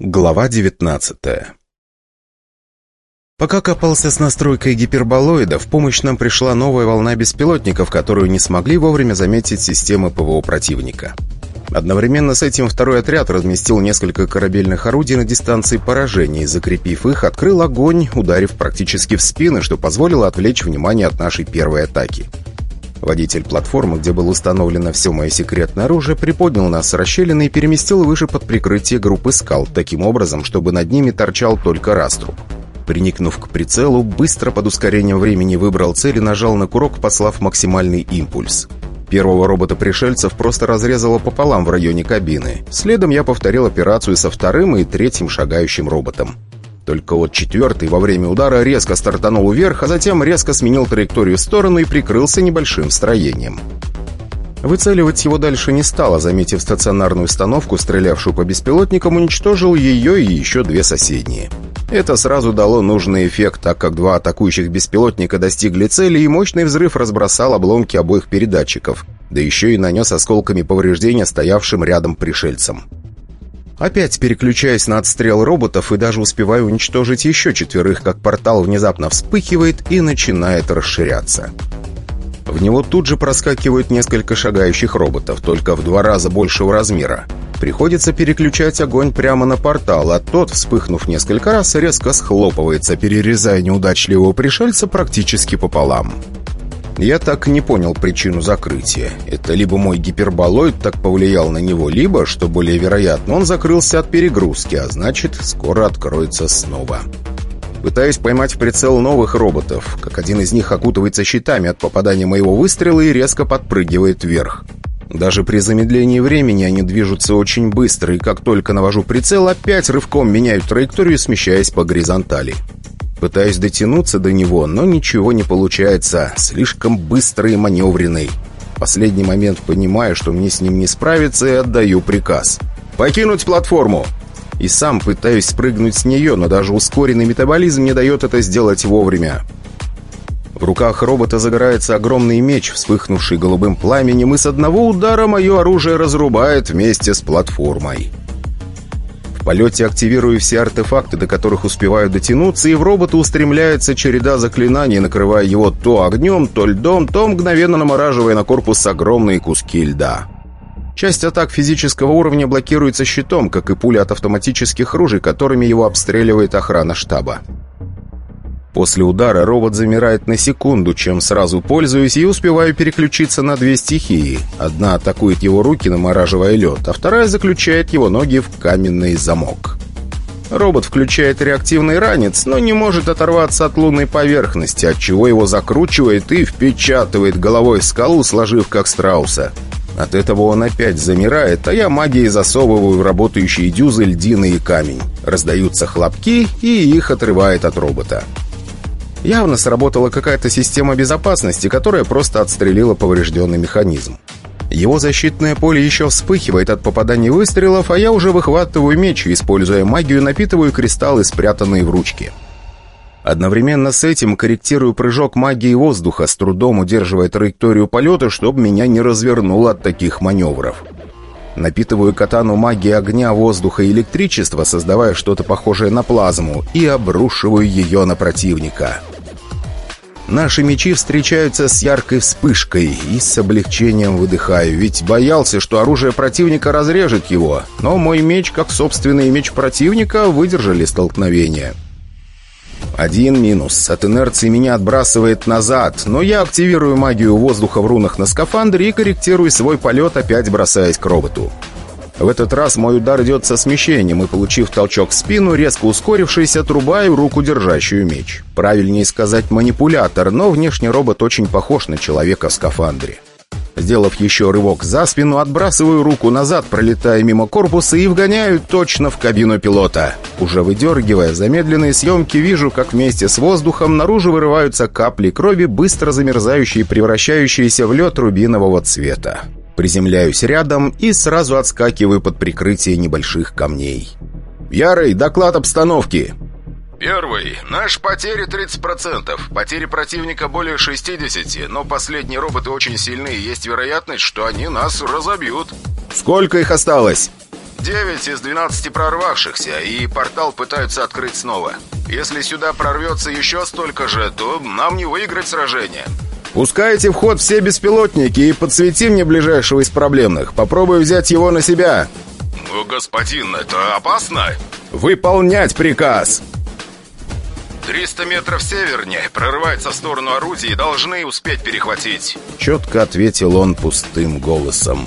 Глава 19 Пока копался с настройкой гиперболоида, в помощь нам пришла новая волна беспилотников, которую не смогли вовремя заметить системы ПВО противника. Одновременно с этим второй отряд разместил несколько корабельных орудий на дистанции поражения и, закрепив их, открыл огонь, ударив практически в спины, что позволило отвлечь внимание от нашей первой атаки. Водитель платформы, где было установлено все мое секретное оружие, приподнял нас с расщелины и переместил выше под прикрытие группы скал, таким образом, чтобы над ними торчал только раструб. Приникнув к прицелу, быстро под ускорением времени выбрал цель и нажал на курок, послав максимальный импульс. Первого робота-пришельцев просто разрезало пополам в районе кабины. Следом я повторил операцию со вторым и третьим шагающим роботом. Только вот четвертый во время удара резко стартанул вверх, а затем резко сменил траекторию в сторону и прикрылся небольшим строением. Выцеливать его дальше не стало, заметив стационарную установку, стрелявшую по беспилотникам, уничтожил ее и еще две соседние. Это сразу дало нужный эффект, так как два атакующих беспилотника достигли цели, и мощный взрыв разбросал обломки обоих передатчиков, да еще и нанес осколками повреждения стоявшим рядом пришельцам. Опять переключаясь на отстрел роботов и даже успеваю уничтожить еще четверых, как портал внезапно вспыхивает и начинает расширяться. В него тут же проскакивают несколько шагающих роботов, только в два раза большего размера. Приходится переключать огонь прямо на портал, а тот, вспыхнув несколько раз, резко схлопывается, перерезая неудачливого пришельца практически пополам. Я так и не понял причину закрытия. Это либо мой гиперболоид так повлиял на него, либо, что более вероятно, он закрылся от перегрузки, а значит, скоро откроется снова. Пытаюсь поймать в прицел новых роботов, как один из них окутывается щитами от попадания моего выстрела и резко подпрыгивает вверх. Даже при замедлении времени они движутся очень быстро, и как только навожу прицел, опять рывком меняют траекторию, смещаясь по горизонтали. Пытаюсь дотянуться до него, но ничего не получается. Слишком быстрый и маневренный. В последний момент понимаю, что мне с ним не справиться, и отдаю приказ. «Покинуть платформу!» И сам пытаюсь спрыгнуть с нее, но даже ускоренный метаболизм не дает это сделать вовремя. В руках робота загорается огромный меч, вспыхнувший голубым пламенем, и с одного удара мое оружие разрубает вместе с платформой. В полете активирую все артефакты, до которых успеваю дотянуться, и в робота устремляется череда заклинаний, накрывая его то огнем, то льдом, то мгновенно намораживая на корпус огромные куски льда. Часть атак физического уровня блокируется щитом, как и пули от автоматических ружей, которыми его обстреливает охрана штаба. После удара робот замирает на секунду, чем сразу пользуюсь и успеваю переключиться на две стихии. Одна атакует его руки, намораживая лед, а вторая заключает его ноги в каменный замок. Робот включает реактивный ранец, но не может оторваться от лунной поверхности, отчего его закручивает и впечатывает головой в скалу, сложив как страуса. От этого он опять замирает, а я магией засовываю в работающие дюзы льдины и камень. Раздаются хлопки, и их отрывает от робота. Явно сработала какая-то система безопасности, которая просто отстрелила поврежденный механизм. Его защитное поле еще вспыхивает от попаданий выстрелов, а я уже выхватываю меч и, используя магию, напитываю кристаллы, спрятанные в ручке. Одновременно с этим корректирую прыжок магии воздуха, с трудом удерживая траекторию полета, чтобы меня не развернуло от таких маневров. Напитываю катану магии огня, воздуха и электричества, создавая что-то похожее на плазму, и обрушиваю ее на противника. Наши мечи встречаются с яркой вспышкой и с облегчением выдыхаю, ведь боялся, что оружие противника разрежет его, но мой меч, как собственный меч противника, выдержали столкновение. Один минус. От инерции меня отбрасывает назад, но я активирую магию воздуха в рунах на скафандре и корректирую свой полет, опять бросаясь к роботу. В этот раз мой удар идет со смещением, и, получив толчок в спину, резко ускорившись, отрубаю руку, держащую меч. Правильнее сказать манипулятор, но внешне робот очень похож на человека в скафандре. Сделав еще рывок за спину, отбрасываю руку назад, пролетая мимо корпуса и вгоняю точно в кабину пилота. Уже выдергивая замедленные съемки, вижу, как вместе с воздухом наружу вырываются капли крови, быстро замерзающие и превращающиеся в лед рубинового цвета. Приземляюсь рядом и сразу отскакиваю под прикрытие небольших камней. «Ярый, доклад обстановки!» «Первый. Наши потери 30%. Потери противника более 60, но последние роботы очень сильны, и есть вероятность, что они нас разобьют». «Сколько их осталось?» 9 из 12 прорвавшихся, и портал пытаются открыть снова. Если сюда прорвется еще столько же, то нам не выиграть сражение». «Пускайте в ход все беспилотники и подсвети мне ближайшего из проблемных. Попробую взять его на себя». «Ну, господин, это опасно?» «Выполнять приказ!» 300 метров севернее, прорывается в сторону орудий, должны успеть перехватить. Четко ответил он пустым голосом.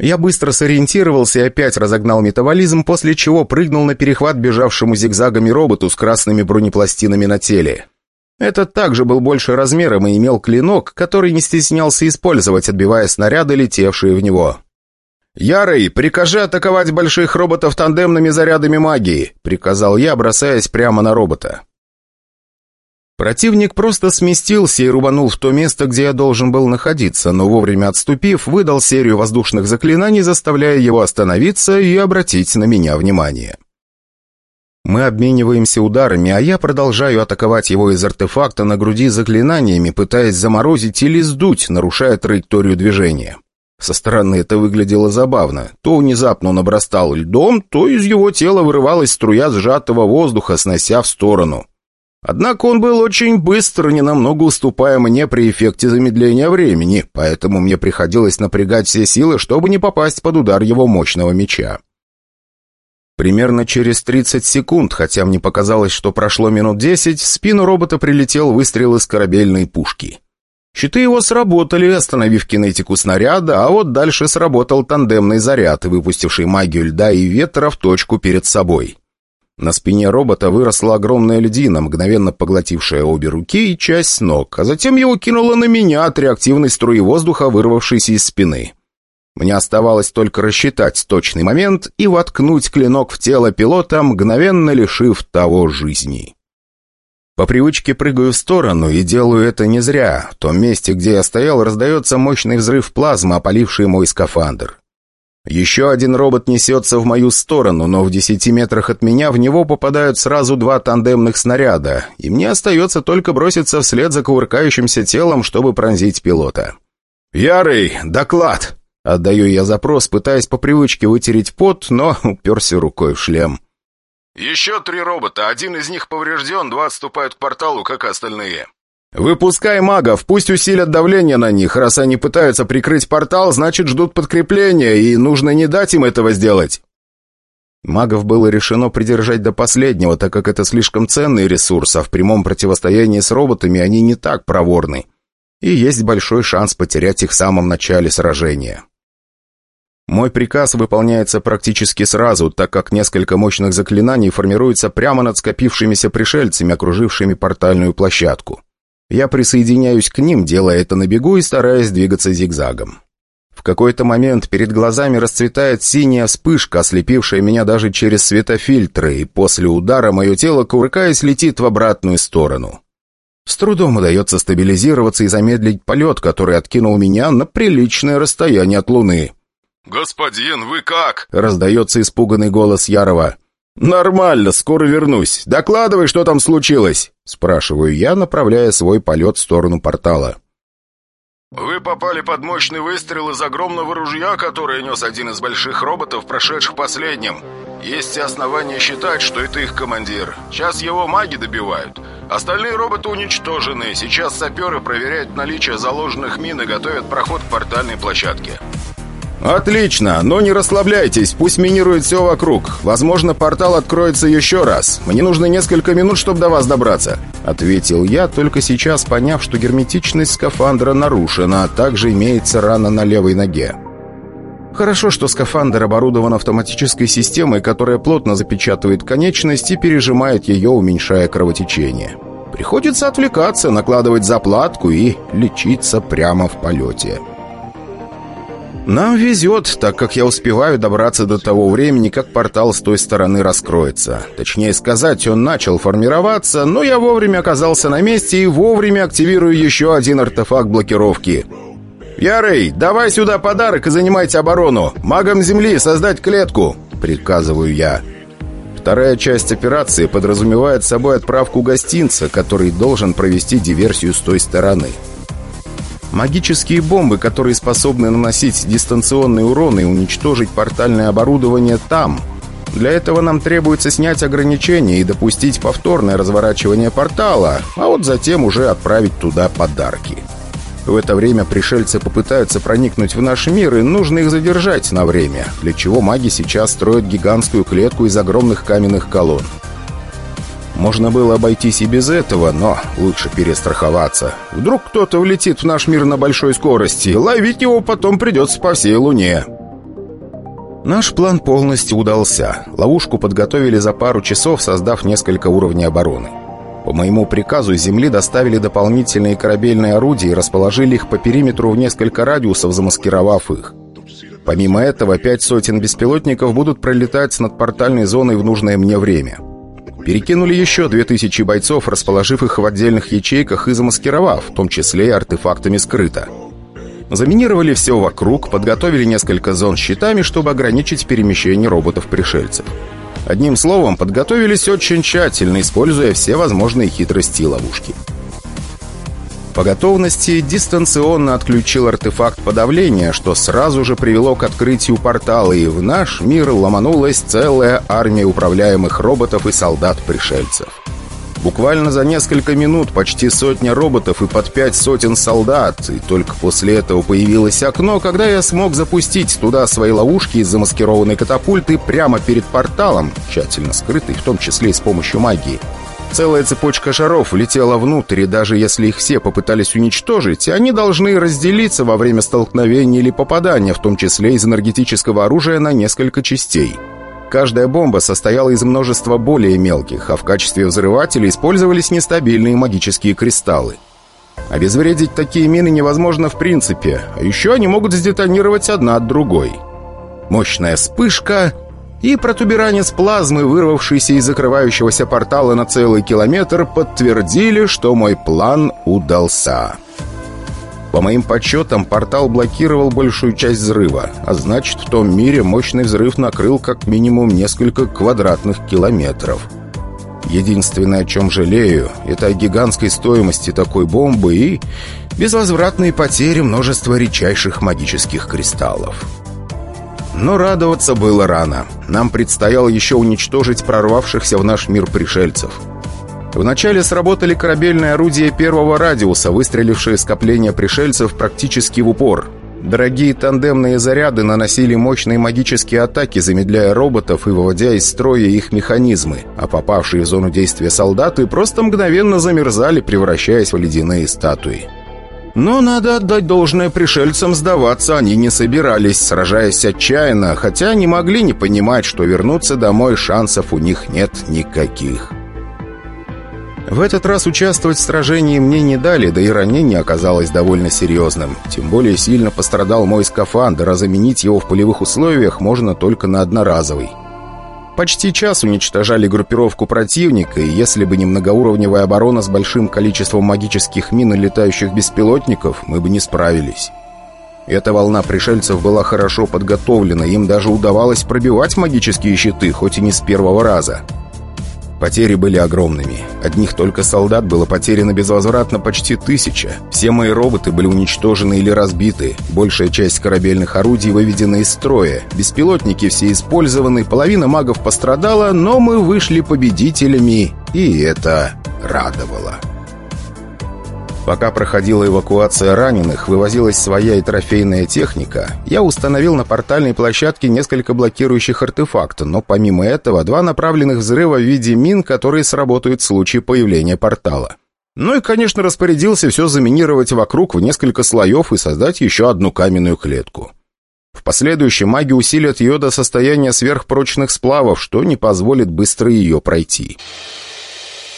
Я быстро сориентировался и опять разогнал метаболизм, после чего прыгнул на перехват бежавшему зигзагами роботу с красными бронепластинами на теле. Этот также был больше размером и имел клинок, который не стеснялся использовать, отбивая снаряды, летевшие в него. «Ярый, прикажи атаковать больших роботов тандемными зарядами магии», — приказал я, бросаясь прямо на робота. Противник просто сместился и рубанул в то место, где я должен был находиться, но вовремя отступив, выдал серию воздушных заклинаний, заставляя его остановиться и обратить на меня внимание. Мы обмениваемся ударами, а я продолжаю атаковать его из артефакта на груди заклинаниями, пытаясь заморозить или сдуть, нарушая траекторию движения. Со стороны это выглядело забавно. То внезапно он обрастал льдом, то из его тела вырывалась струя сжатого воздуха, снося в сторону. Однако он был очень быстр, ненамного уступая мне при эффекте замедления времени, поэтому мне приходилось напрягать все силы, чтобы не попасть под удар его мощного меча. Примерно через 30 секунд, хотя мне показалось, что прошло минут 10, в спину робота прилетел выстрел из корабельной пушки. Щиты его сработали, остановив кинетику снаряда, а вот дальше сработал тандемный заряд, выпустивший магию льда и ветра в точку перед собой. На спине робота выросла огромная льдина, мгновенно поглотившая обе руки и часть ног, а затем его кинуло на меня от реактивной струи воздуха, вырвавшейся из спины. Мне оставалось только рассчитать точный момент и воткнуть клинок в тело пилота, мгновенно лишив того жизни. По привычке прыгаю в сторону и делаю это не зря. В том месте, где я стоял, раздается мощный взрыв плазмы, опаливший мой скафандр. Еще один робот несется в мою сторону, но в десяти метрах от меня в него попадают сразу два тандемных снаряда, и мне остается только броситься вслед за кувыркающимся телом, чтобы пронзить пилота. «Ярый, доклад!» Отдаю я запрос, пытаясь по привычке вытереть пот, но уперся рукой в шлем. «Еще три робота. Один из них поврежден, два отступают к порталу, как остальные». «Выпускай магов, пусть усилят давление на них. Раз они пытаются прикрыть портал, значит, ждут подкрепления, и нужно не дать им этого сделать». Магов было решено придержать до последнего, так как это слишком ценный ресурс, а в прямом противостоянии с роботами они не так проворны. И есть большой шанс потерять их в самом начале сражения. Мой приказ выполняется практически сразу, так как несколько мощных заклинаний формируются прямо над скопившимися пришельцами, окружившими портальную площадку. Я присоединяюсь к ним, делая это на бегу и стараясь двигаться зигзагом. В какой-то момент перед глазами расцветает синяя вспышка, ослепившая меня даже через светофильтры, и после удара мое тело, кувыркаясь, летит в обратную сторону. С трудом удается стабилизироваться и замедлить полет, который откинул меня на приличное расстояние от Луны. «Господин, вы как?» — раздается испуганный голос Ярова. «Нормально, скоро вернусь. Докладывай, что там случилось?» — спрашиваю я, направляя свой полет в сторону портала. «Вы попали под мощный выстрел из огромного ружья, которое нес один из больших роботов, прошедших последним. Есть основания считать, что это их командир. Сейчас его маги добивают. Остальные роботы уничтожены. Сейчас саперы проверяют наличие заложенных мин и готовят проход к портальной площадке». «Отлично, но не расслабляйтесь, пусть минирует все вокруг. Возможно, портал откроется еще раз. Мне нужно несколько минут, чтобы до вас добраться», — ответил я, только сейчас поняв, что герметичность скафандра нарушена, а также имеется рана на левой ноге. Хорошо, что скафандр оборудован автоматической системой, которая плотно запечатывает конечность и пережимает ее, уменьшая кровотечение. Приходится отвлекаться, накладывать заплатку и лечиться прямо в полете. Нам везет, так как я успеваю добраться до того времени, как портал с той стороны раскроется. Точнее сказать, он начал формироваться, но я вовремя оказался на месте и вовремя активирую еще один артефакт блокировки. «Ярый, давай сюда подарок и занимайте оборону! Магам Земли создать клетку!» — приказываю я. Вторая часть операции подразумевает собой отправку гостинца, который должен провести диверсию с той стороны. Магические бомбы, которые способны наносить дистанционный урон и уничтожить портальное оборудование там. Для этого нам требуется снять ограничения и допустить повторное разворачивание портала, а вот затем уже отправить туда подарки. В это время пришельцы попытаются проникнуть в наш мир, и нужно их задержать на время, для чего маги сейчас строят гигантскую клетку из огромных каменных колонн. Можно было обойтись и без этого, но лучше перестраховаться. Вдруг кто-то влетит в наш мир на большой скорости, ловить его потом придется по всей Луне. Наш план полностью удался. Ловушку подготовили за пару часов, создав несколько уровней обороны. По моему приказу с Земли доставили дополнительные корабельные орудия и расположили их по периметру в несколько радиусов, замаскировав их. Помимо этого, пять сотен беспилотников будут пролетать над портальной зоной в нужное мне время. Перекинули еще 2000 бойцов, расположив их в отдельных ячейках и замаскировав, в том числе и артефактами скрыто. Заминировали все вокруг, подготовили несколько зон щитами, чтобы ограничить перемещение роботов-пришельцев. Одним словом, подготовились очень тщательно, используя все возможные хитрости и ловушки. По готовности дистанционно отключил артефакт подавления, что сразу же привело к открытию портала, и в наш мир ломанулась целая армия управляемых роботов и солдат-пришельцев. Буквально за несколько минут почти сотня роботов и под пять сотен солдат, и только после этого появилось окно, когда я смог запустить туда свои ловушки из замаскированной катапульты прямо перед порталом, тщательно скрытый, в том числе и с помощью магии. Целая цепочка шаров влетела внутрь, и даже если их все попытались уничтожить, они должны разделиться во время столкновения или попадания, в том числе из энергетического оружия, на несколько частей. Каждая бомба состояла из множества более мелких, а в качестве взрывателя использовались нестабильные магические кристаллы. Обезвредить такие мины невозможно в принципе, а еще они могут сдетонировать одна от другой. Мощная вспышка, и протуберанец плазмы, вырвавшийся из закрывающегося портала на целый километр, подтвердили, что мой план удался. По моим подсчетам, портал блокировал большую часть взрыва, а значит, в том мире мощный взрыв накрыл как минимум несколько квадратных километров. Единственное, о чем жалею, это о гигантской стоимости такой бомбы и безвозвратные потери множества редчайших магических кристаллов. Но радоваться было рано. Нам предстояло еще уничтожить прорвавшихся в наш мир пришельцев. Вначале сработали корабельные орудия первого радиуса, выстрелившие скопление пришельцев практически в упор. Дорогие тандемные заряды наносили мощные магические атаки, замедляя роботов и выводя из строя их механизмы, а попавшие в зону действия солдаты просто мгновенно замерзали, превращаясь в ледяные статуи. Но надо отдать должное пришельцам, сдаваться они не собирались, сражаясь отчаянно, хотя не могли не понимать, что вернуться домой шансов у них нет никаких. В этот раз участвовать в сражении мне не дали, да и ранение оказалось довольно серьезным. Тем более сильно пострадал мой скафандр, а заменить его в полевых условиях можно только на одноразовый. Почти час уничтожали группировку противника, и если бы не многоуровневая оборона с большим количеством магических мин и летающих беспилотников, мы бы не справились. Эта волна пришельцев была хорошо подготовлена, им даже удавалось пробивать магические щиты, хоть и не с первого раза. Потери были огромными. Одних только солдат было потеряно безвозвратно почти тысяча. Все мои роботы были уничтожены или разбиты. Большая часть корабельных орудий выведена из строя. Беспилотники все использованы, половина магов пострадала, но мы вышли победителями, и это радовало. Пока проходила эвакуация раненых, вывозилась своя и трофейная техника, я установил на портальной площадке несколько блокирующих артефактов, но помимо этого два направленных взрыва в виде мин, которые сработают в случае появления портала. Ну и, конечно, распорядился все заминировать вокруг в несколько слоев и создать еще одну каменную клетку. В последующем маги усилят ее до состояния сверхпрочных сплавов, что не позволит быстро ее пройти.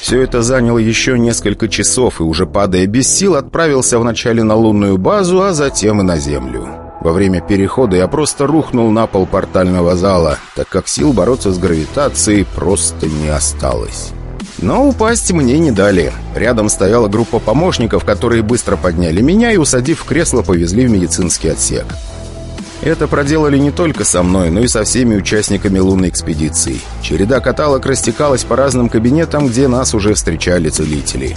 Все это заняло еще несколько часов, и уже падая без сил, отправился вначале на лунную базу, а затем и на Землю. Во время перехода я просто рухнул на пол портального зала, так как сил бороться с гравитацией просто не осталось. Но упасть мне не дали. Рядом стояла группа помощников, которые быстро подняли меня и, усадив в кресло, повезли в медицинский отсек. Это проделали не только со мной, но и со всеми участниками лунной экспедиции. Череда каталог растекалась по разным кабинетам, где нас уже встречали целители.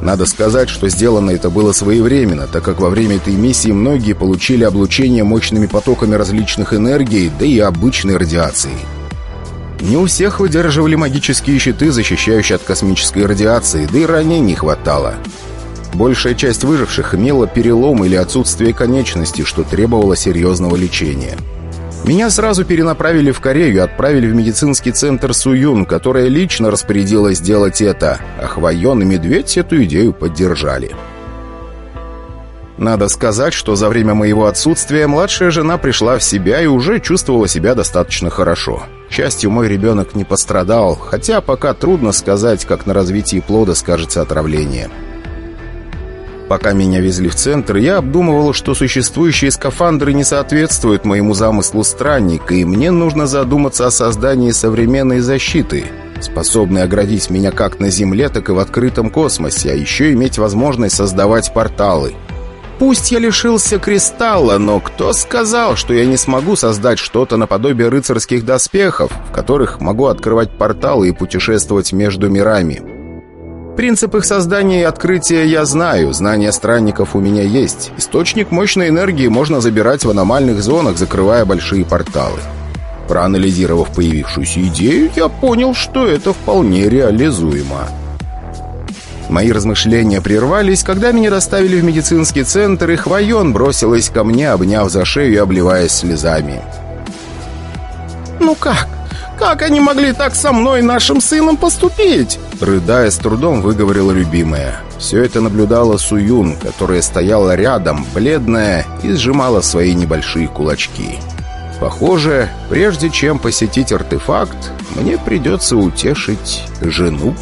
Надо сказать, что сделано это было своевременно, так как во время этой миссии многие получили облучение мощными потоками различных энергий, да и обычной радиации. Не у всех выдерживали магические щиты, защищающие от космической радиации, да и ранений хватало. Большая часть выживших имела перелом или отсутствие конечностей, что требовало серьезного лечения. Меня сразу перенаправили в Корею и отправили в медицинский центр Суюн, которая лично распорядилась сделать это, а Хвоен и Медведь эту идею поддержали. Надо сказать, что за время моего отсутствия младшая жена пришла в себя и уже чувствовала себя достаточно хорошо. К счастью, мой ребенок не пострадал, хотя пока трудно сказать, как на развитии плода скажется отравление. Пока меня везли в центр, я обдумывал, что существующие скафандры не соответствуют моему замыслу странника, и мне нужно задуматься о создании современной защиты, способной оградить меня как на Земле, так и в открытом космосе, а еще иметь возможность создавать порталы. Пусть я лишился кристалла, но кто сказал, что я не смогу создать что-то наподобие рыцарских доспехов, в которых могу открывать порталы и путешествовать между мирами?» Принцип их создания и открытия я знаю, знания странников у меня есть. Источник мощной энергии можно забирать в аномальных зонах, закрывая большие порталы. Проанализировав появившуюся идею, я понял, что это вполне реализуемо. Мои размышления прервались, когда меня доставили в медицинский центр, и Хвоен бросилась ко мне, обняв за шею и обливаясь слезами. «Ну как? Как они могли так со мной, нашим сыном, поступить?» Рыдая, с трудом выговорила любимая. Все это наблюдала Суюн, которая стояла рядом, бледная, и сжимала свои небольшие кулачки. Похоже, прежде чем посетить артефакт, мне придется утешить жену.